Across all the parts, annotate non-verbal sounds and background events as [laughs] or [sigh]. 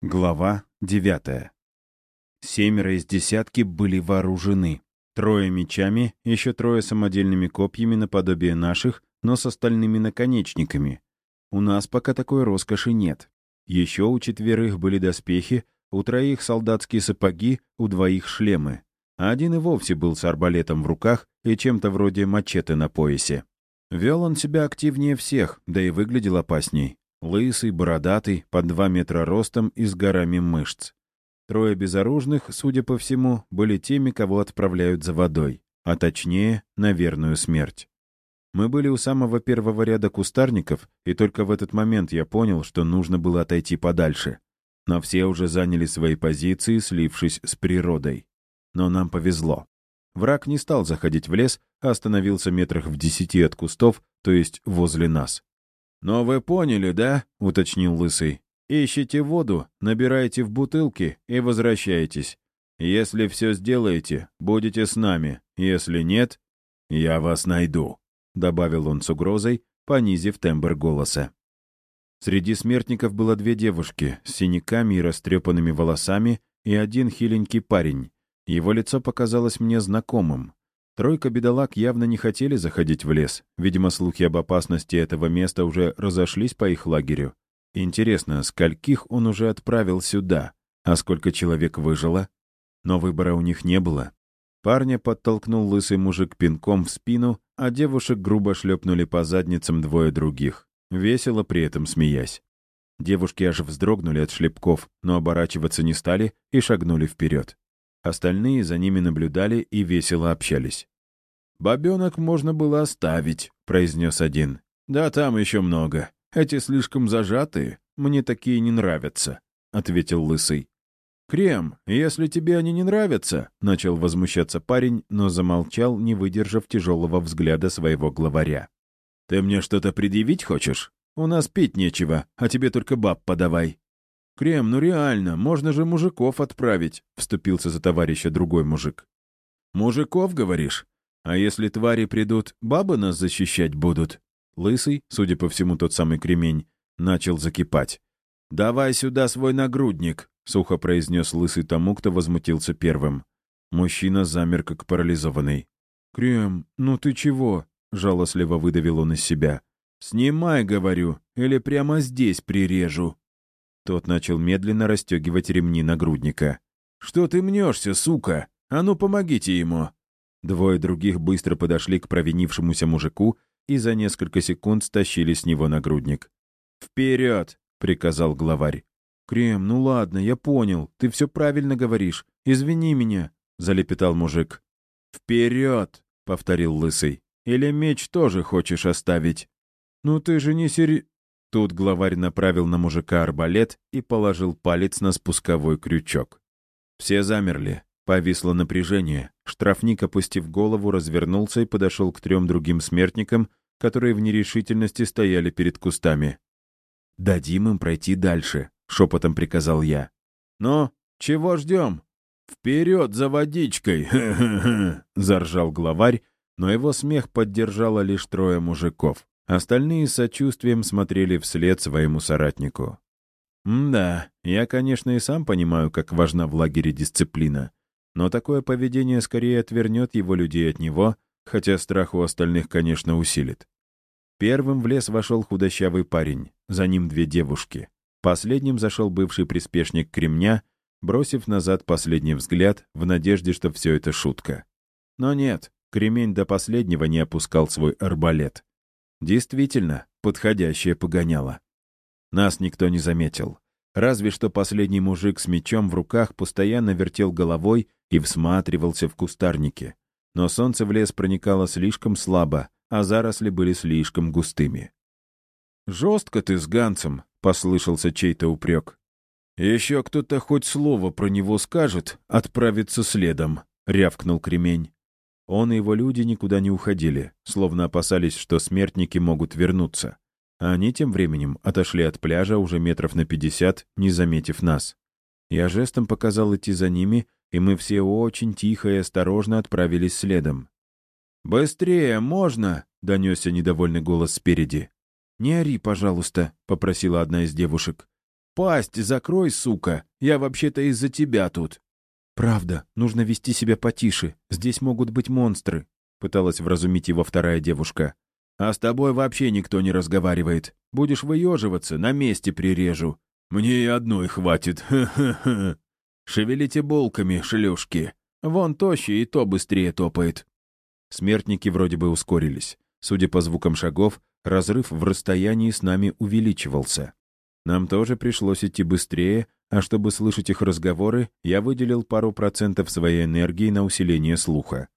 Глава девятая. Семеро из десятки были вооружены. Трое мечами, еще трое самодельными копьями наподобие наших, но с остальными наконечниками. У нас пока такой роскоши нет. Еще у четверых были доспехи, у троих солдатские сапоги, у двоих шлемы. А один и вовсе был с арбалетом в руках и чем-то вроде мачете на поясе. Вел он себя активнее всех, да и выглядел опасней. Лысый, бородатый, под два метра ростом и с горами мышц. Трое безоружных, судя по всему, были теми, кого отправляют за водой, а точнее, на верную смерть. Мы были у самого первого ряда кустарников, и только в этот момент я понял, что нужно было отойти подальше. Но все уже заняли свои позиции, слившись с природой. Но нам повезло. Враг не стал заходить в лес, а остановился метрах в десяти от кустов, то есть возле нас. «Но вы поняли, да?» — уточнил Лысый. «Ищите воду, набирайте в бутылки и возвращайтесь. Если все сделаете, будете с нами. Если нет, я вас найду», — добавил он с угрозой, понизив тембр голоса. Среди смертников было две девушки с синяками и растрепанными волосами и один хиленький парень. Его лицо показалось мне знакомым. Тройка бедолаг явно не хотели заходить в лес. Видимо, слухи об опасности этого места уже разошлись по их лагерю. Интересно, скольких он уже отправил сюда? А сколько человек выжило? Но выбора у них не было. Парня подтолкнул лысый мужик пинком в спину, а девушек грубо шлепнули по задницам двое других, весело при этом смеясь. Девушки аж вздрогнули от шлепков, но оборачиваться не стали и шагнули вперед. Остальные за ними наблюдали и весело общались. «Бобенок можно было оставить», — произнес один. «Да там еще много. Эти слишком зажатые. Мне такие не нравятся», — ответил Лысый. «Крем, если тебе они не нравятся», — начал возмущаться парень, но замолчал, не выдержав тяжелого взгляда своего главаря. «Ты мне что-то предъявить хочешь? У нас пить нечего, а тебе только баб подавай». «Крем, ну реально, можно же мужиков отправить», — вступился за товарища другой мужик. «Мужиков, говоришь? А если твари придут, бабы нас защищать будут?» Лысый, судя по всему тот самый кремень, начал закипать. «Давай сюда свой нагрудник», — сухо произнес Лысый тому, кто возмутился первым. Мужчина замер, как парализованный. «Крем, ну ты чего?» — жалостливо выдавил он из себя. «Снимай, говорю, или прямо здесь прирежу». Тот начал медленно расстегивать ремни нагрудника. «Что ты мнешься, сука? А ну, помогите ему!» Двое других быстро подошли к провинившемуся мужику и за несколько секунд стащили с него нагрудник. «Вперед!» — приказал главарь. «Крем, ну ладно, я понял. Ты все правильно говоришь. Извини меня», — залепетал мужик. «Вперед!» — повторил Лысый. «Или меч тоже хочешь оставить?» «Ну ты же не сери...» Тут главарь направил на мужика арбалет и положил палец на спусковой крючок. Все замерли. Повисло напряжение. Штрафник, опустив голову, развернулся и подошел к трем другим смертникам, которые в нерешительности стояли перед кустами. «Дадим им пройти дальше», — шепотом приказал я. «Но чего ждем?» «Вперед за водичкой!» [laughs] — заржал главарь, но его смех поддержало лишь трое мужиков. Остальные с сочувствием смотрели вслед своему соратнику. «Да, я, конечно, и сам понимаю, как важна в лагере дисциплина, но такое поведение скорее отвернет его людей от него, хотя страх у остальных, конечно, усилит. Первым в лес вошел худощавый парень, за ним две девушки. Последним зашел бывший приспешник Кремня, бросив назад последний взгляд в надежде, что все это шутка. Но нет, Кремень до последнего не опускал свой арбалет. Действительно, подходящее погоняло. Нас никто не заметил. Разве что последний мужик с мечом в руках постоянно вертел головой и всматривался в кустарники. Но солнце в лес проникало слишком слабо, а заросли были слишком густыми. «Жестко ты с Ганцем», — послышался чей-то упрек. «Еще кто-то хоть слово про него скажет, отправится следом», — рявкнул кремень. Он и его люди никуда не уходили, словно опасались, что смертники могут вернуться. А они тем временем отошли от пляжа уже метров на пятьдесят, не заметив нас. Я жестом показал идти за ними, и мы все очень тихо и осторожно отправились следом. «Быстрее, можно!» — донесся недовольный голос спереди. «Не ори, пожалуйста», — попросила одна из девушек. Пасть закрой, сука! Я вообще-то из-за тебя тут!» «Правда, нужно вести себя потише. Здесь могут быть монстры», — пыталась вразумить его вторая девушка. «А с тобой вообще никто не разговаривает. Будешь выеживаться, на месте прирежу. Мне и одной хватит. Ха-ха-ха. Шевелите булками, шлюшки. Вон тощий и то быстрее топает». Смертники вроде бы ускорились. Судя по звукам шагов, разрыв в расстоянии с нами увеличивался. Нам тоже пришлось идти быстрее, а чтобы слышать их разговоры, я выделил пару процентов своей энергии на усиление слуха.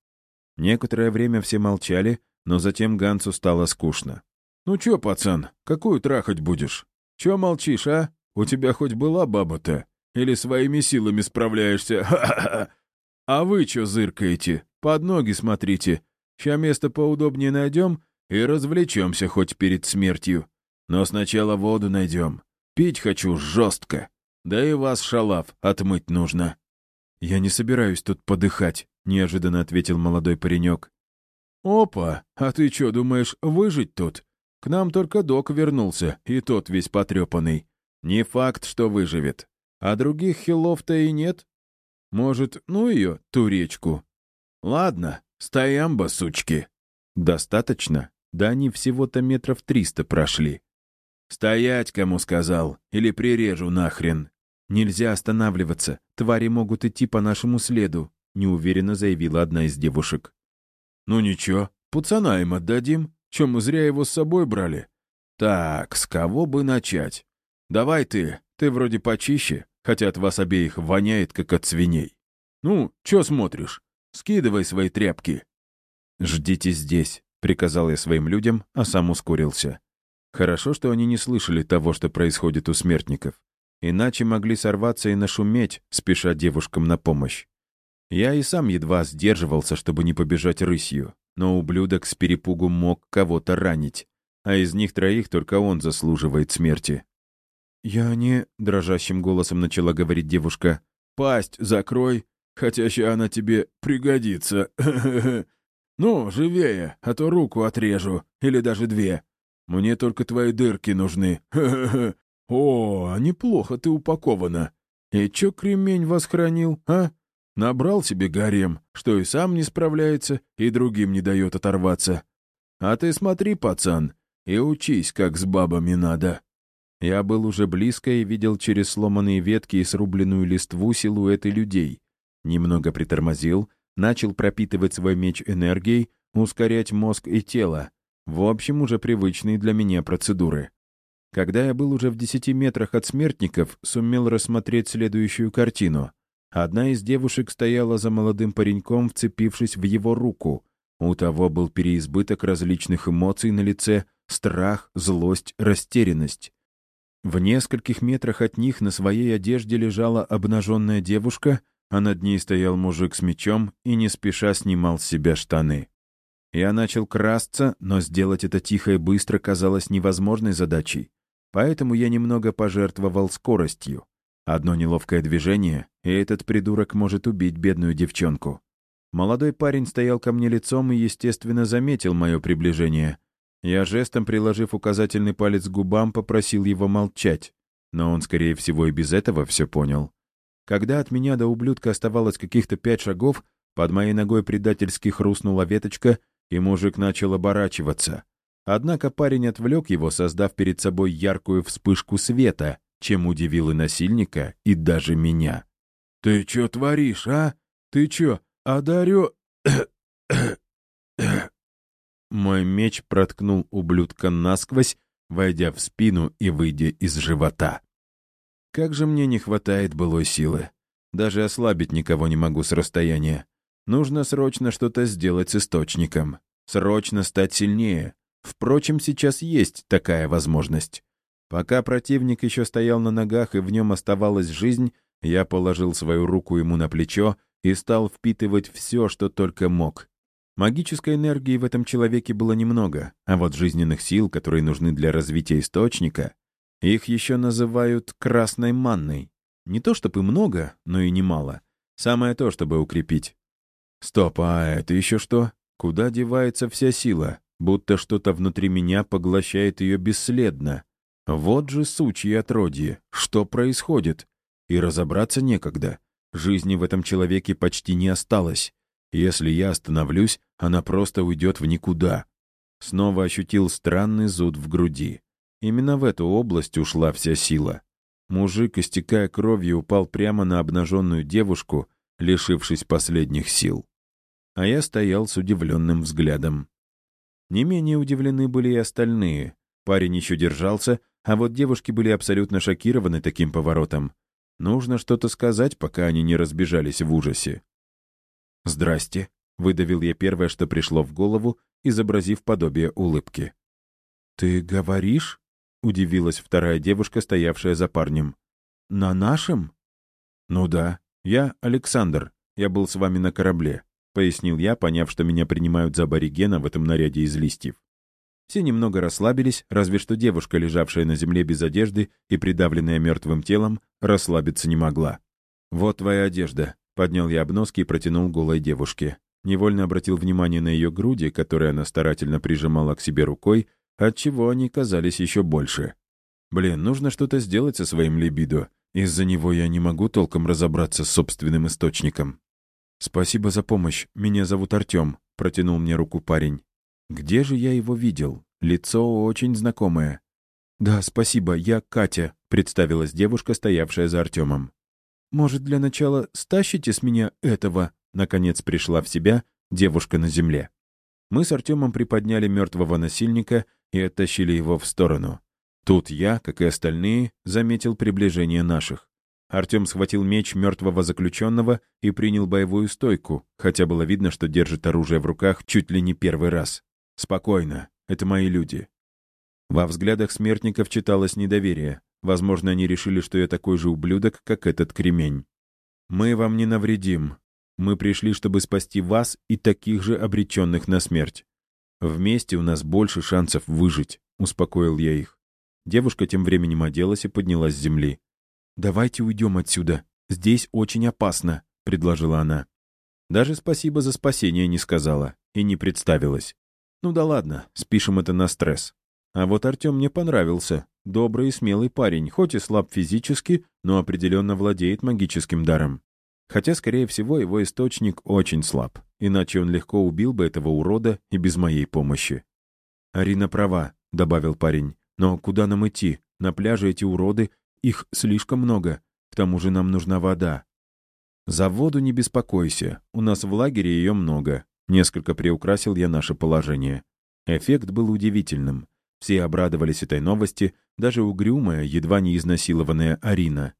Некоторое время все молчали, но затем Гансу стало скучно. «Ну чё, пацан, какую трахать будешь? Чё молчишь, а? У тебя хоть была баба-то? Или своими силами справляешься? А вы чё зыркаете? Под ноги смотрите. Ща место поудобнее найдем и развлечемся хоть перед смертью. Но сначала воду найдем. Пить хочу жестко. Да и вас, шалав, отмыть нужно». «Я не собираюсь тут подыхать», — неожиданно ответил молодой паренек. «Опа, а ты что, думаешь, выжить тут? К нам только док вернулся, и тот весь потрепанный. Не факт, что выживет. А других хилов-то и нет. Может, ну ее, ту речку? Ладно, стоямба, сучки». «Достаточно? Да они всего-то метров триста прошли. «Стоять, кому сказал, или прирежу нахрен!» «Нельзя останавливаться, твари могут идти по нашему следу», неуверенно заявила одна из девушек. «Ну ничего, пацана им отдадим. Чем мы зря его с собой брали?» «Так, с кого бы начать? Давай ты, ты вроде почище, хотя от вас обеих воняет, как от свиней. Ну, чё смотришь? Скидывай свои тряпки». «Ждите здесь», — приказал я своим людям, а сам ускорился. Хорошо, что они не слышали того, что происходит у смертников. Иначе могли сорваться и нашуметь, спеша девушкам на помощь. Я и сам едва сдерживался, чтобы не побежать рысью, но ублюдок с перепугу мог кого-то ранить, а из них троих только он заслуживает смерти. «Я не...» — дрожащим голосом начала говорить девушка. «Пасть закрой, хотя ща она тебе пригодится. [laughs] Ну, живее, а то руку отрежу, или даже две. Мне только твои дырки нужны. Ха-ха-ха. О, неплохо ты упакована. И чё кремень вас хранил, а? Набрал себе гарем, что и сам не справляется, и другим не дает оторваться. А ты смотри, пацан, и учись, как с бабами надо. Я был уже близко и видел через сломанные ветки и срубленную листву силуэты людей. Немного притормозил, начал пропитывать свой меч энергией, ускорять мозг и тело. В общем, уже привычные для меня процедуры. Когда я был уже в десяти метрах от смертников, сумел рассмотреть следующую картину. Одна из девушек стояла за молодым пареньком, вцепившись в его руку. У того был переизбыток различных эмоций на лице, страх, злость, растерянность. В нескольких метрах от них на своей одежде лежала обнаженная девушка, а над ней стоял мужик с мечом и не спеша снимал с себя штаны. Я начал красться, но сделать это тихо и быстро казалось невозможной задачей. Поэтому я немного пожертвовал скоростью. Одно неловкое движение, и этот придурок может убить бедную девчонку. Молодой парень стоял ко мне лицом и, естественно, заметил мое приближение. Я жестом, приложив указательный палец к губам, попросил его молчать. Но он, скорее всего, и без этого все понял. Когда от меня до ублюдка оставалось каких-то пять шагов, под моей ногой предательски хрустнула веточка, и мужик начал оборачиваться. Однако парень отвлек его, создав перед собой яркую вспышку света, чем удивил и насильника, и даже меня. «Ты чё творишь, а? Ты чё, одарю...» [coughs] Мой меч проткнул ублюдка насквозь, войдя в спину и выйдя из живота. Как же мне не хватает былой силы. Даже ослабить никого не могу с расстояния. Нужно срочно что-то сделать с источником. Срочно стать сильнее. Впрочем, сейчас есть такая возможность. Пока противник еще стоял на ногах и в нем оставалась жизнь, я положил свою руку ему на плечо и стал впитывать все, что только мог. Магической энергии в этом человеке было немного, а вот жизненных сил, которые нужны для развития источника, их еще называют красной манной. Не то чтобы много, но и немало. Самое то, чтобы укрепить. Стоп, а это еще что? Куда девается вся сила? Будто что-то внутри меня поглощает ее бесследно. Вот же сучьи отродье. Что происходит? И разобраться некогда. Жизни в этом человеке почти не осталось. Если я остановлюсь, она просто уйдет в никуда. Снова ощутил странный зуд в груди. Именно в эту область ушла вся сила. Мужик, истекая кровью, упал прямо на обнаженную девушку, лишившись последних сил. А я стоял с удивленным взглядом. Не менее удивлены были и остальные. Парень еще держался, а вот девушки были абсолютно шокированы таким поворотом. Нужно что-то сказать, пока они не разбежались в ужасе. «Здрасте», — выдавил я первое, что пришло в голову, изобразив подобие улыбки. «Ты говоришь?» — удивилась вторая девушка, стоявшая за парнем. «На нашем?» «Ну да. Я Александр. Я был с вами на корабле. — пояснил я, поняв, что меня принимают за аборигена в этом наряде из листьев. Все немного расслабились, разве что девушка, лежавшая на земле без одежды и придавленная мертвым телом, расслабиться не могла. «Вот твоя одежда», — поднял я обноски и протянул голой девушке. Невольно обратил внимание на ее груди, которые она старательно прижимала к себе рукой, отчего они казались еще больше. «Блин, нужно что-то сделать со своим либидо. Из-за него я не могу толком разобраться с собственным источником». «Спасибо за помощь. Меня зовут Артем», — протянул мне руку парень. «Где же я его видел? Лицо очень знакомое». «Да, спасибо, я Катя», — представилась девушка, стоявшая за Артемом. «Может, для начала стащите с меня этого?» Наконец пришла в себя девушка на земле. Мы с Артемом приподняли мертвого насильника и оттащили его в сторону. Тут я, как и остальные, заметил приближение наших. Артем схватил меч мертвого заключенного и принял боевую стойку, хотя было видно, что держит оружие в руках чуть ли не первый раз. «Спокойно, это мои люди». Во взглядах смертников читалось недоверие. Возможно, они решили, что я такой же ублюдок, как этот кремень. «Мы вам не навредим. Мы пришли, чтобы спасти вас и таких же обреченных на смерть. Вместе у нас больше шансов выжить», — успокоил я их. Девушка тем временем оделась и поднялась с земли. «Давайте уйдем отсюда. Здесь очень опасно», — предложила она. Даже спасибо за спасение не сказала и не представилась. Ну да ладно, спишем это на стресс. А вот Артем мне понравился. Добрый и смелый парень, хоть и слаб физически, но определенно владеет магическим даром. Хотя, скорее всего, его источник очень слаб. Иначе он легко убил бы этого урода и без моей помощи. «Арина права», — добавил парень. «Но куда нам идти? На пляже эти уроды их слишком много. К тому же нам нужна вода. За воду не беспокойся. У нас в лагере ее много. Несколько приукрасил я наше положение. Эффект был удивительным. Все обрадовались этой новости, даже угрюмая, едва не изнасилованная Арина.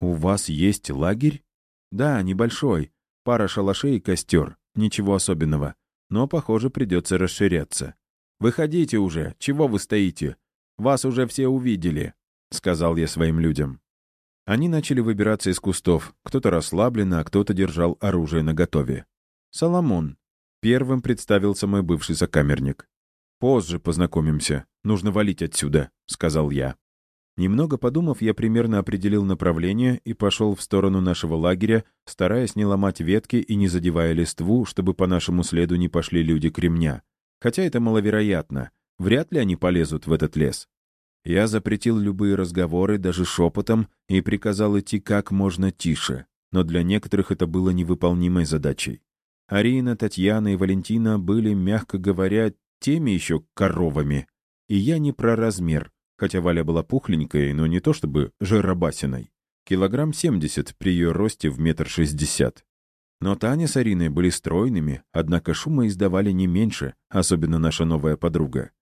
«У вас есть лагерь?» «Да, небольшой. Пара шалашей и костер. Ничего особенного. Но, похоже, придется расширяться. Выходите уже. Чего вы стоите? Вас уже все увидели». — сказал я своим людям. Они начали выбираться из кустов, кто-то расслабленно, а кто-то держал оружие наготове. «Соломон». Первым представился мой бывший сокамерник. «Позже познакомимся. Нужно валить отсюда», — сказал я. Немного подумав, я примерно определил направление и пошел в сторону нашего лагеря, стараясь не ломать ветки и не задевая листву, чтобы по нашему следу не пошли люди кремня. Хотя это маловероятно. Вряд ли они полезут в этот лес. Я запретил любые разговоры, даже шепотом, и приказал идти как можно тише, но для некоторых это было невыполнимой задачей. Арина, Татьяна и Валентина были, мягко говоря, теми еще коровами. И я не про размер, хотя Валя была пухленькой, но не то чтобы жиробасиной. Килограмм семьдесят при ее росте в метр шестьдесят. Но Таня с Ариной были стройными, однако шума издавали не меньше, особенно наша новая подруга.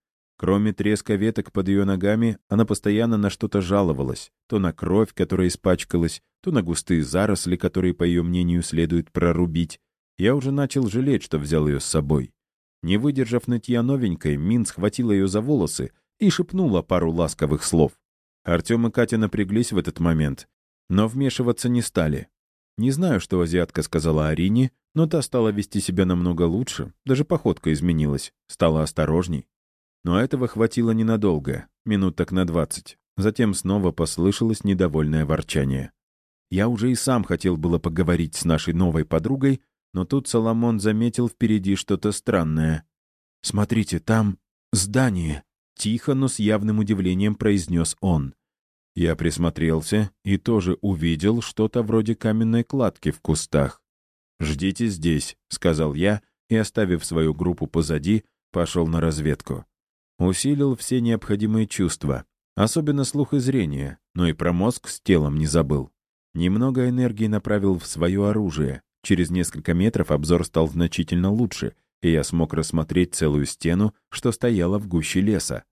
Кроме треска веток под ее ногами, она постоянно на что-то жаловалась. То на кровь, которая испачкалась, то на густые заросли, которые, по ее мнению, следует прорубить. Я уже начал жалеть, что взял ее с собой. Не выдержав нытья новенькой, Мин схватила ее за волосы и шепнула пару ласковых слов. Артем и Катя напряглись в этот момент, но вмешиваться не стали. Не знаю, что азиатка сказала Арине, но та стала вести себя намного лучше, даже походка изменилась, стала осторожней. Но этого хватило ненадолго, минут так на двадцать. Затем снова послышалось недовольное ворчание. Я уже и сам хотел было поговорить с нашей новой подругой, но тут Соломон заметил впереди что-то странное. «Смотрите, там здание!» Тихо, но с явным удивлением произнес он. Я присмотрелся и тоже увидел что-то вроде каменной кладки в кустах. «Ждите здесь», — сказал я, и, оставив свою группу позади, пошел на разведку. Усилил все необходимые чувства, особенно слух и зрение, но и про мозг с телом не забыл. Немного энергии направил в свое оружие. Через несколько метров обзор стал значительно лучше, и я смог рассмотреть целую стену, что стояла в гуще леса.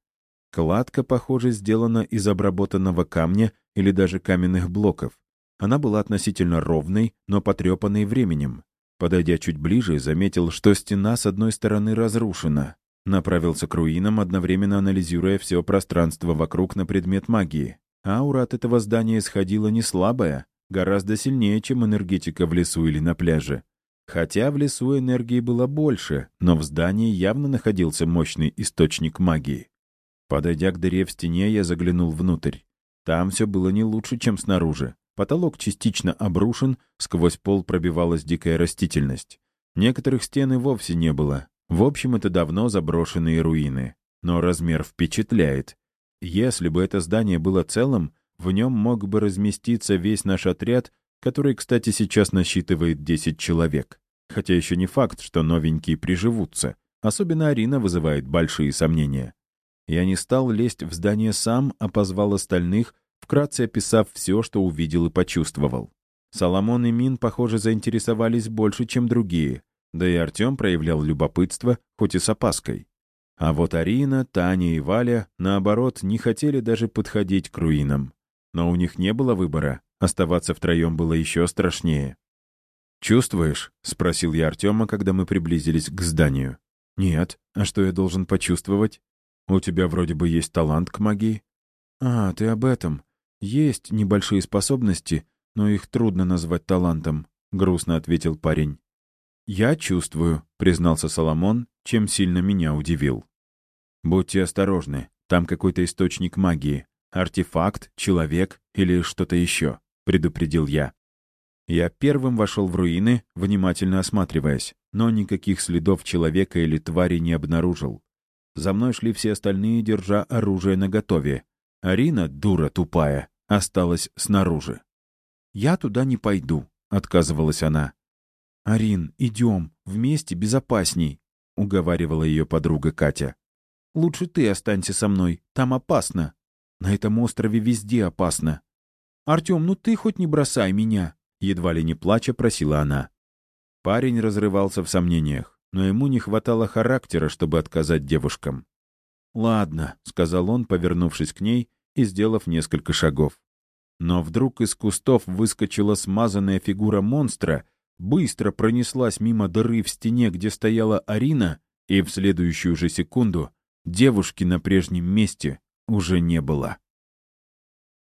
Кладка, похоже, сделана из обработанного камня или даже каменных блоков. Она была относительно ровной, но потрепанной временем. Подойдя чуть ближе, заметил, что стена с одной стороны разрушена. Направился к руинам, одновременно анализируя все пространство вокруг на предмет магии. Аура от этого здания исходила не слабая, гораздо сильнее, чем энергетика в лесу или на пляже. Хотя в лесу энергии было больше, но в здании явно находился мощный источник магии. Подойдя к дыре в стене, я заглянул внутрь. Там все было не лучше, чем снаружи. Потолок частично обрушен, сквозь пол пробивалась дикая растительность. Некоторых стен и вовсе не было. В общем, это давно заброшенные руины. Но размер впечатляет. Если бы это здание было целым, в нем мог бы разместиться весь наш отряд, который, кстати, сейчас насчитывает 10 человек. Хотя еще не факт, что новенькие приживутся. Особенно Арина вызывает большие сомнения. Я не стал лезть в здание сам, а позвал остальных, вкратце описав все, что увидел и почувствовал. Соломон и Мин, похоже, заинтересовались больше, чем другие, да и Артем проявлял любопытство, хоть и с опаской. А вот Арина, Таня и Валя, наоборот, не хотели даже подходить к руинам. Но у них не было выбора, оставаться втроем было еще страшнее. «Чувствуешь?» — спросил я Артема, когда мы приблизились к зданию. «Нет. А что я должен почувствовать?» У тебя вроде бы есть талант к магии». «А, ты об этом. Есть небольшие способности, но их трудно назвать талантом», — грустно ответил парень. «Я чувствую», — признался Соломон, чем сильно меня удивил. «Будьте осторожны, там какой-то источник магии. Артефакт, человек или что-то еще», — предупредил я. Я первым вошел в руины, внимательно осматриваясь, но никаких следов человека или твари не обнаружил. За мной шли все остальные, держа оружие наготове. Арина, дура тупая, осталась снаружи. «Я туда не пойду», — отказывалась она. «Арин, идем, вместе безопасней», — уговаривала ее подруга Катя. «Лучше ты останься со мной, там опасно. На этом острове везде опасно». «Артем, ну ты хоть не бросай меня», — едва ли не плача просила она. Парень разрывался в сомнениях но ему не хватало характера, чтобы отказать девушкам. «Ладно», — сказал он, повернувшись к ней и сделав несколько шагов. Но вдруг из кустов выскочила смазанная фигура монстра, быстро пронеслась мимо дыры в стене, где стояла Арина, и в следующую же секунду девушки на прежнем месте уже не было.